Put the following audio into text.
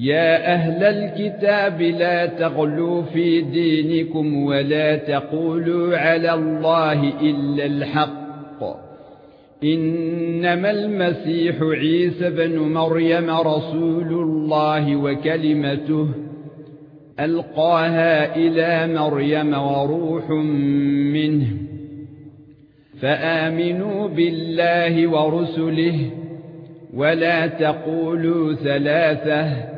يا أهل الكتاب لا تغلوا في دينكم ولا تقولوا على الله إلا الحق. إنما المسيح عيسى بن مريم رسول الله وكلمته ألقاها إلى مريم وروح منه. فآمنوا بالله ورسله ولا تقولوا ثلاثة.